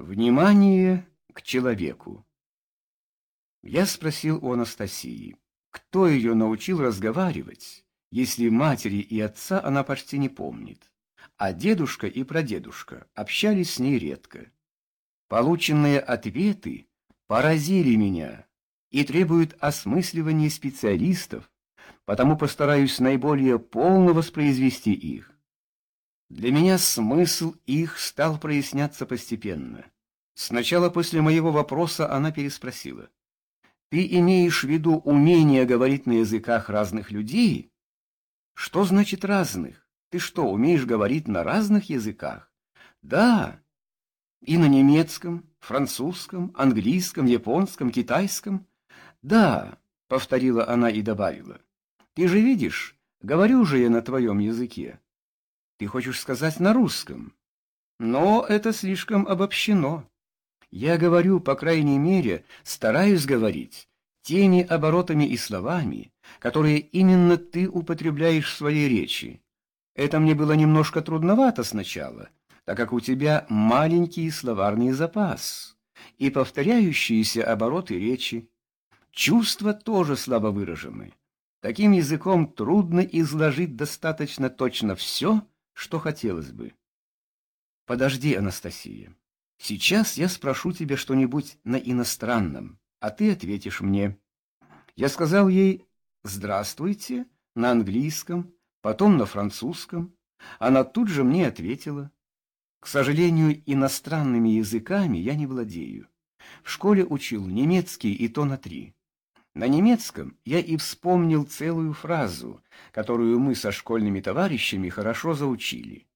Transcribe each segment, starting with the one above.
Внимание к человеку. Я спросил у Анастасии, кто ее научил разговаривать, если матери и отца она почти не помнит, а дедушка и прадедушка общались с ней редко. Полученные ответы поразили меня и требуют осмысливания специалистов, потому постараюсь наиболее полно воспроизвести их. Для меня смысл их стал проясняться постепенно. Сначала после моего вопроса она переспросила. «Ты имеешь в виду умение говорить на языках разных людей?» «Что значит разных? Ты что, умеешь говорить на разных языках?» «Да. И на немецком, французском, английском, японском, китайском?» «Да», — повторила она и добавила. «Ты же видишь, говорю же я на твоем языке». Ты хочешь сказать на русском? Но это слишком обобщено. Я говорю, по крайней мере, стараюсь говорить теми оборотами и словами, которые именно ты употребляешь в своей речи. Это мне было немножко трудновато сначала, так как у тебя маленький словарный запас и повторяющиеся обороты речи. Чувства тоже слабо выражены. Таким языком трудно изложить достаточно точно все, что хотелось бы. Подожди, Анастасия. Сейчас я спрошу тебя что-нибудь на иностранном, а ты ответишь мне. Я сказал ей «Здравствуйте» на английском, потом на французском. Она тут же мне ответила. К сожалению, иностранными языками я не владею. В школе учил немецкий и то на три. На немецком я и вспомнил целую фразу, которую мы со школьными товарищами хорошо заучили.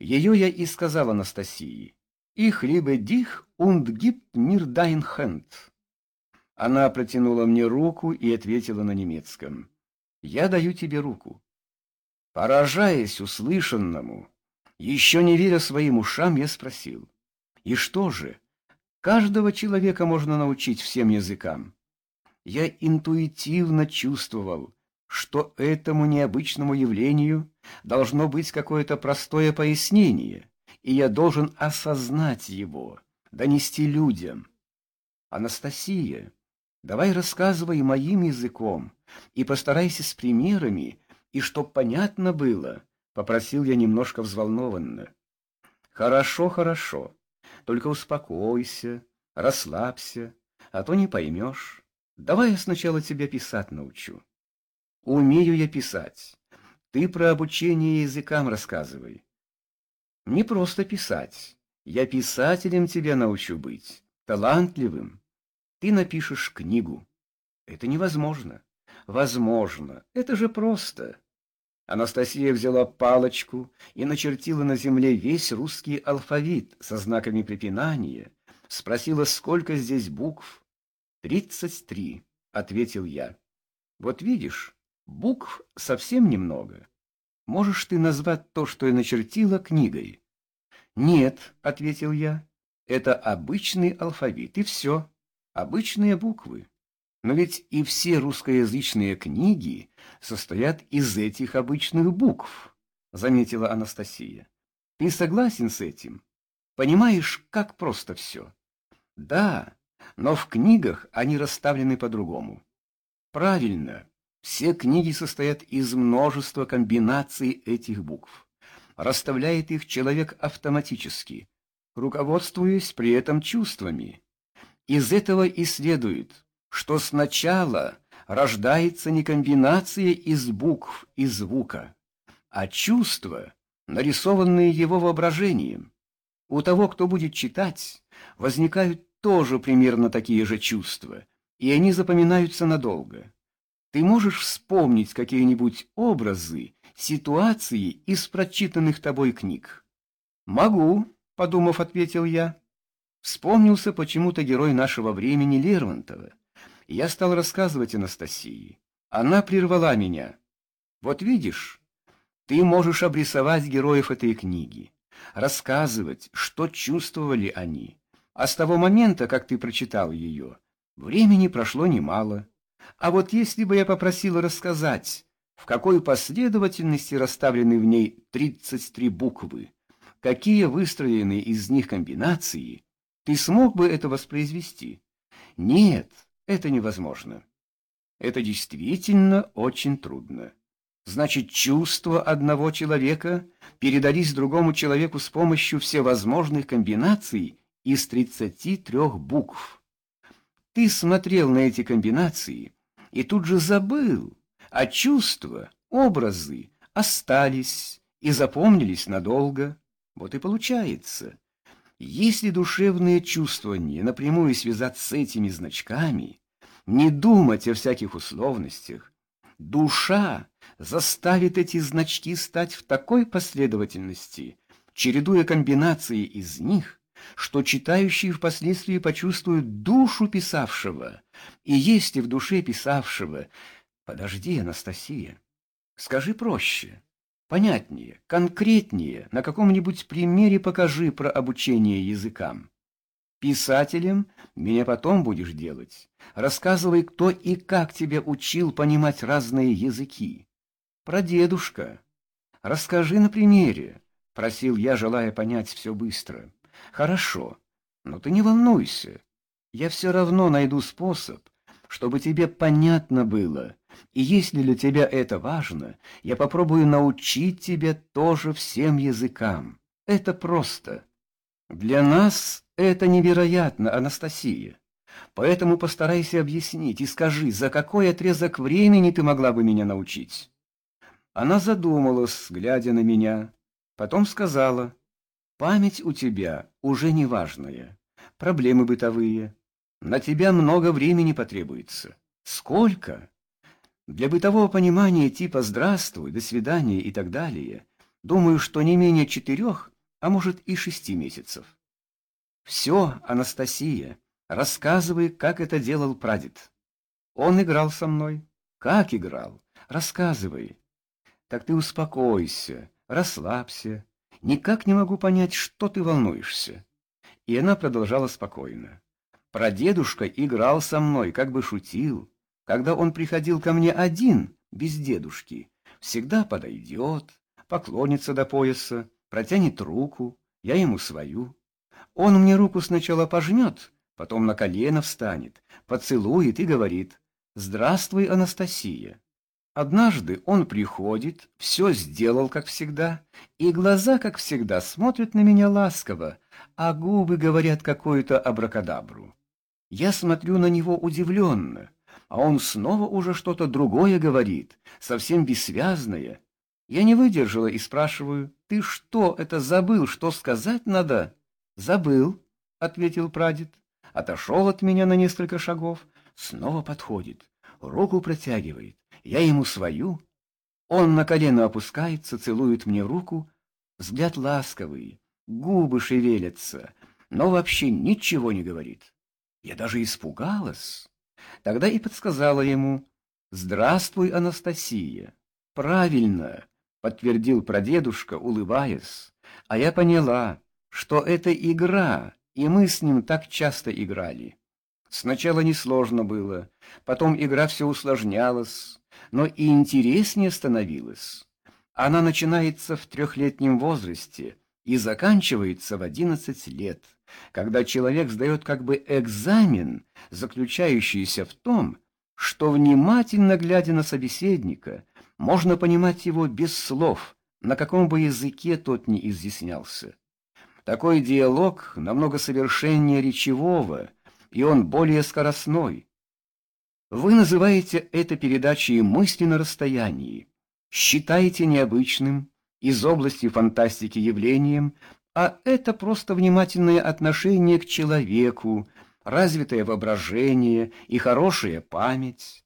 Ее я и сказал Анастасии. «Ich liebe dich und gib mir dein Hand». Она протянула мне руку и ответила на немецком. «Я даю тебе руку». Поражаясь услышанному, еще не веря своим ушам, я спросил. «И что же? Каждого человека можно научить всем языкам?» Я интуитивно чувствовал, что этому необычному явлению должно быть какое-то простое пояснение, и я должен осознать его, донести людям. Анастасия, давай рассказывай моим языком и постарайся с примерами, и чтоб понятно было, — попросил я немножко взволнованно. Хорошо, хорошо, только успокойся, расслабься, а то не поймешь. Давай я сначала тебя писать научу. Умею я писать. Ты про обучение языкам рассказывай. Не просто писать. Я писателем тебя научу быть, талантливым. Ты напишешь книгу. Это невозможно. Возможно. Это же просто. Анастасия взяла палочку и начертила на земле весь русский алфавит со знаками препинания, спросила, сколько здесь букв, «Тридцать три», — ответил я. «Вот видишь, букв совсем немного. Можешь ты назвать то, что я начертила, книгой?» «Нет», — ответил я, — «это обычный алфавит, и все, обычные буквы. Но ведь и все русскоязычные книги состоят из этих обычных букв», — заметила Анастасия. «Ты согласен с этим? Понимаешь, как просто все?» «Да», но в книгах они расставлены по-другому. Правильно, все книги состоят из множества комбинаций этих букв. Расставляет их человек автоматически, руководствуясь при этом чувствами. Из этого и следует, что сначала рождается не комбинация из букв и звука, а чувства, нарисованные его воображением. У того, кто будет читать, возникают тоже примерно такие же чувства, и они запоминаются надолго. Ты можешь вспомнить какие-нибудь образы, ситуации из прочитанных тобой книг? Могу, подумав, ответил я. Вспомнился почему-то герой нашего времени Лермонтова. Я стал рассказывать Анастасии. Она прервала меня. Вот видишь, ты можешь обрисовать героев этой книги, рассказывать, что чувствовали они, а с того момента, как ты прочитал ее, времени прошло немало. А вот если бы я попросила рассказать, в какой последовательности расставлены в ней 33 буквы, какие выстроены из них комбинации, Ты смог бы это воспроизвести? Нет, это невозможно. Это действительно очень трудно. Значит, чувства одного человека передались другому человеку с помощью всевозможных комбинаций из 33 букв. Ты смотрел на эти комбинации и тут же забыл, а чувства, образы остались и запомнились надолго. Вот и получается. Если душевные чувства не напрямую связать с этими значками, не думать о всяких условностях, душа заставит эти значки стать в такой последовательности, чередуя комбинации из них, что читающие впоследствии почувствуют душу писавшего, и если в душе писавшего... Подожди, Анастасия, скажи проще, понятнее, конкретнее, на каком-нибудь примере покажи про обучение языкам. Писателем меня потом будешь делать. Рассказывай, кто и как тебя учил понимать разные языки. Про дедушка. Расскажи на примере, — просил я, желая понять все быстро. Хорошо, но ты не волнуйся. Я все равно найду способ, чтобы тебе понятно было. И если для тебя это важно, я попробую научить тебя тоже всем языкам. Это просто. Для нас это невероятно, Анастасия. Поэтому постарайся объяснить и скажи, за какой отрезок времени ты могла бы меня научить. Она задумалась, глядя на меня, потом сказала, «Память у тебя уже неважная, проблемы бытовые. На тебя много времени потребуется. Сколько?» Для бытового понимания типа «здравствуй», «до свидания» и так далее, думаю, что не менее четырех, а может и шести месяцев. Все, Анастасия, рассказывай, как это делал прадед. Он играл со мной. Как играл? Рассказывай. Так ты успокойся, расслабься. Никак не могу понять, что ты волнуешься. И она продолжала спокойно. Прадедушка играл со мной, как бы шутил. Когда он приходил ко мне один, без дедушки, всегда подойдет, поклонится до пояса, протянет руку, я ему свою. Он мне руку сначала пожмет, потом на колено встанет, поцелует и говорит «Здравствуй, Анастасия». Однажды он приходит, все сделал, как всегда, и глаза, как всегда, смотрят на меня ласково, а губы говорят какую-то абракадабру. Я смотрю на него удивленно, а он снова уже что-то другое говорит, совсем бессвязное. Я не выдержала и спрашиваю, «Ты что, это забыл, что сказать надо?» «Забыл», — ответил прадед, отошел от меня на несколько шагов, снова подходит, руку протягивает я ему свою. Он на колено опускается, целует мне руку, взгляд ласковый, губы шевелятся, но вообще ничего не говорит. Я даже испугалась. Тогда и подсказала ему «Здравствуй, Анастасия». «Правильно», — подтвердил прадедушка, улыбаясь, а я поняла, что это игра, и мы с ним так часто играли. Сначала несложно было, потом игра все усложнялась, но и интереснее становилась. Она начинается в трехлетнем возрасте и заканчивается в одиннадцать лет, когда человек сдает как бы экзамен, заключающийся в том, что, внимательно глядя на собеседника, можно понимать его без слов, на каком бы языке тот ни изъяснялся. Такой диалог намного совершеннее речевого, и он более скоростной. Вы называете это передачей мысли на расстоянии, считаете необычным, из области фантастики явлением, а это просто внимательное отношение к человеку, развитое воображение и хорошая память.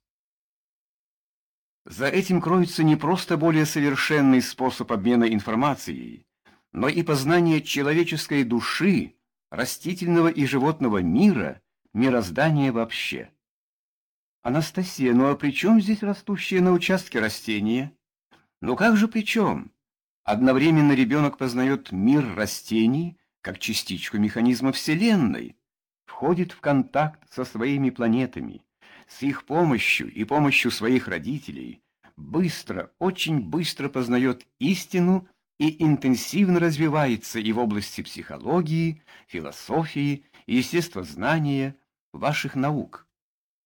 За этим кроется не просто более совершенный способ обмена информацией, но и познание человеческой души, растительного и животного мира, мироздания вообще. Анастасия, ну а при чем здесь растущие на участке растения? Ну как же при чем? Одновременно ребенок познает мир растений как частичку механизма Вселенной, входит в контакт со своими планетами, с их помощью и помощью своих родителей, быстро, очень быстро познает истину и интенсивно развивается и в области психологии, философии естествознания, ваших наук.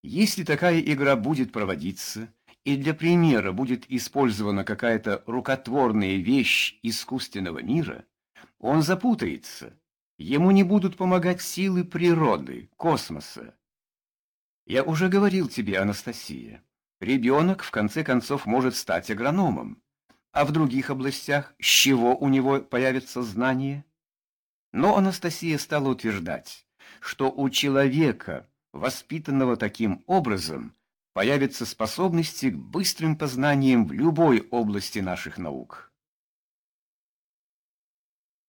Если такая игра будет проводиться, и для примера будет использована какая-то рукотворная вещь искусственного мира, он запутается, ему не будут помогать силы природы, космоса. Я уже говорил тебе, Анастасия, ребенок в конце концов может стать агрономом, а в других областях с чего у него появится знание? Но Анастасия стала утверждать, что у человека, воспитанного таким образом, появятся способности к быстрым познаниям в любой области наших наук.